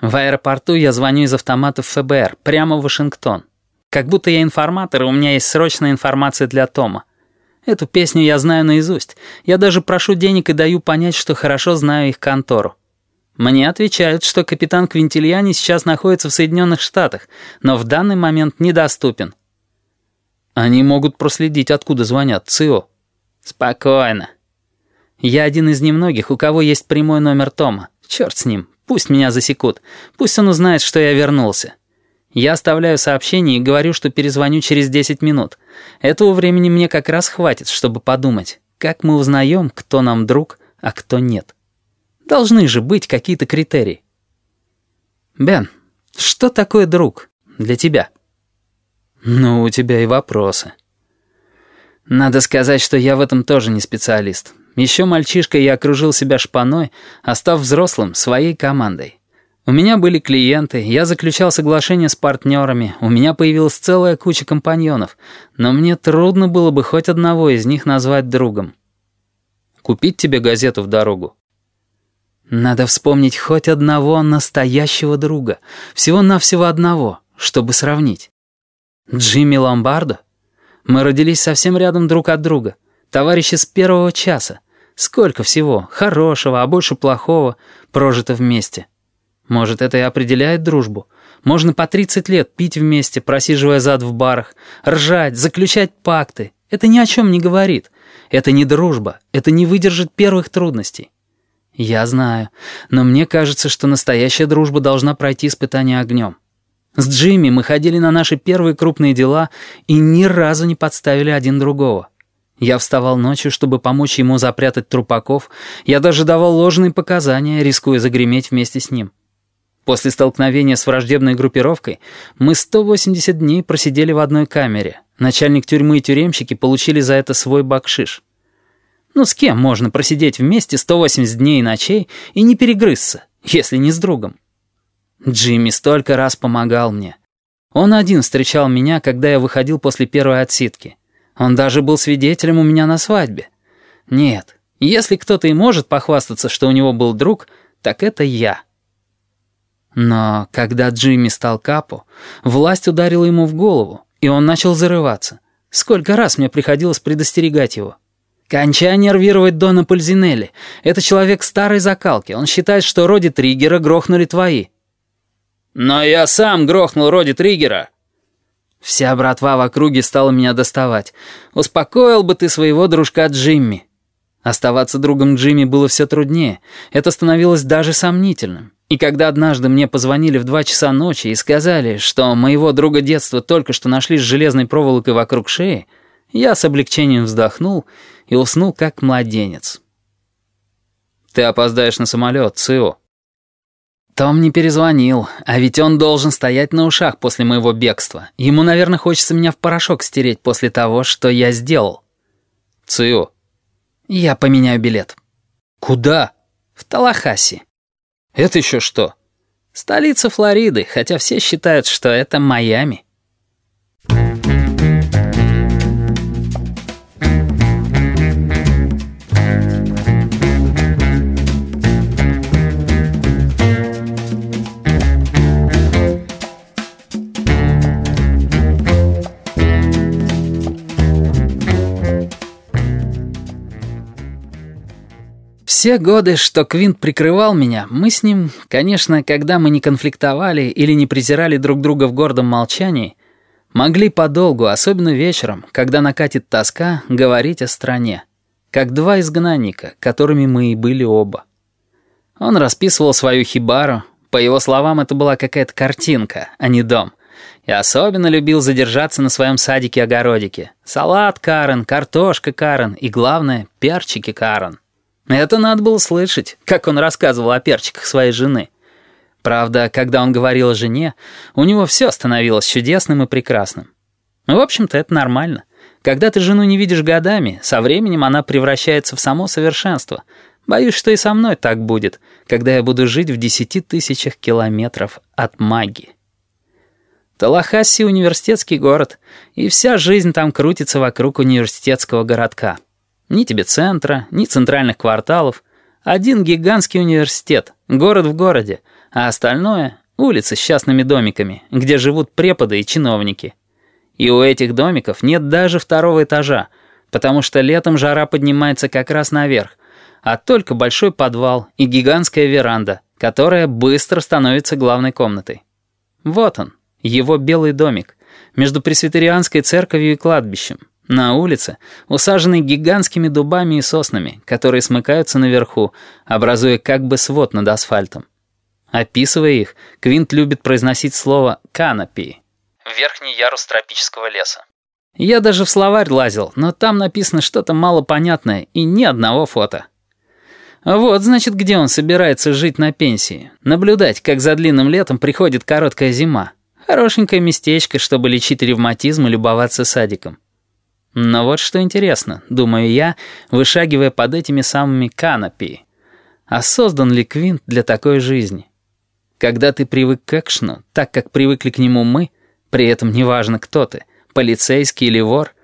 В аэропорту я звоню из автомата ФБР, прямо в Вашингтон. Как будто я информатор, и у меня есть срочная информация для Тома. Эту песню я знаю наизусть. Я даже прошу денег и даю понять, что хорошо знаю их контору. Мне отвечают, что капитан Квинтильяни сейчас находится в Соединенных Штатах, но в данный момент недоступен. Они могут проследить, откуда звонят, ЦИО. Спокойно. Я один из немногих, у кого есть прямой номер Тома. Черт с ним, пусть меня засекут. Пусть он узнает, что я вернулся. Я оставляю сообщение и говорю, что перезвоню через 10 минут. Этого времени мне как раз хватит, чтобы подумать, как мы узнаем, кто нам друг, а кто нет. Должны же быть какие-то критерии. Бен, что такое друг для тебя? Ну, у тебя и вопросы. Надо сказать, что я в этом тоже не специалист. Еще мальчишкой я окружил себя шпаной, а став взрослым, своей командой. У меня были клиенты, я заключал соглашения с партнерами, у меня появилась целая куча компаньонов, но мне трудно было бы хоть одного из них назвать другом. Купить тебе газету в дорогу? Надо вспомнить хоть одного настоящего друга, всего-навсего одного, чтобы сравнить. Джимми Ломбардо? Мы родились совсем рядом друг от друга, товарищи с первого часа. Сколько всего, хорошего, а больше плохого, прожито вместе. Может, это и определяет дружбу. Можно по 30 лет пить вместе, просиживая зад в барах, ржать, заключать пакты. Это ни о чем не говорит. Это не дружба, это не выдержит первых трудностей. Я знаю, но мне кажется, что настоящая дружба должна пройти испытание огнем. С Джимми мы ходили на наши первые крупные дела и ни разу не подставили один другого. Я вставал ночью, чтобы помочь ему запрятать трупаков. Я даже давал ложные показания, рискуя загреметь вместе с ним. После столкновения с враждебной группировкой мы 180 дней просидели в одной камере. Начальник тюрьмы и тюремщики получили за это свой бакшиш. Ну с кем можно просидеть вместе 180 дней и ночей и не перегрызться, если не с другом? Джимми столько раз помогал мне. Он один встречал меня, когда я выходил после первой отсидки. Он даже был свидетелем у меня на свадьбе. Нет, если кто-то и может похвастаться, что у него был друг, так это я. Но когда Джимми стал капо, власть ударила ему в голову, и он начал зарываться. Сколько раз мне приходилось предостерегать его. «Кончай нервировать Дона Пользинелли. Это человек старой закалки. Он считает, что Роди Триггера грохнули твои». «Но я сам грохнул Роди Триггера». Вся братва в округе стала меня доставать. «Успокоил бы ты своего дружка Джимми». Оставаться другом Джимми было все труднее. Это становилось даже сомнительным. И когда однажды мне позвонили в два часа ночи и сказали, что моего друга детства только что нашли с железной проволокой вокруг шеи, я с облегчением вздохнул и уснул как младенец. «Ты опоздаешь на самолет, Цио», том не перезвонил, а ведь он должен стоять на ушах после моего бегства. Ему, наверное, хочется меня в порошок стереть после того, что я сделал. Цио. Я поменяю билет. Куда? В Талахаси. Это еще что? Столица Флориды, хотя все считают, что это Майами. Все годы, что Квинт прикрывал меня, мы с ним, конечно, когда мы не конфликтовали или не презирали друг друга в гордом молчании, могли подолгу, особенно вечером, когда накатит тоска, говорить о стране. Как два изгнанника, которыми мы и были оба. Он расписывал свою хибару, по его словам, это была какая-то картинка, а не дом. И особенно любил задержаться на своем садике-огородике. Салат Карен, картошка Карен и, главное, перчики Карен. Это надо было слышать, как он рассказывал о перчиках своей жены. Правда, когда он говорил о жене, у него все становилось чудесным и прекрасным. В общем-то, это нормально. Когда ты жену не видишь годами, со временем она превращается в само совершенство. Боюсь, что и со мной так будет, когда я буду жить в десяти тысячах километров от магии. Талахасси — университетский город, и вся жизнь там крутится вокруг университетского городка. Ни тебе центра, ни центральных кварталов. Один гигантский университет, город в городе, а остальное — улицы с частными домиками, где живут преподы и чиновники. И у этих домиков нет даже второго этажа, потому что летом жара поднимается как раз наверх, а только большой подвал и гигантская веранда, которая быстро становится главной комнатой. Вот он, его белый домик, между пресвитерианской церковью и кладбищем, на улице, усаженный гигантскими дубами и соснами, которые смыкаются наверху, образуя как бы свод над асфальтом. Описывая их, Квинт любит произносить слово «канопи» — верхний ярус тропического леса. Я даже в словарь лазил, но там написано что-то малопонятное и ни одного фото. Вот, значит, где он собирается жить на пенсии. Наблюдать, как за длинным летом приходит короткая зима. Хорошенькое местечко, чтобы лечить ревматизм и любоваться садиком. Но вот что интересно, думаю я, вышагивая под этими самыми канопи. А создан ли Квинт для такой жизни? Когда ты привык к экшну, так как привыкли к нему мы, при этом неважно кто ты, полицейский или вор,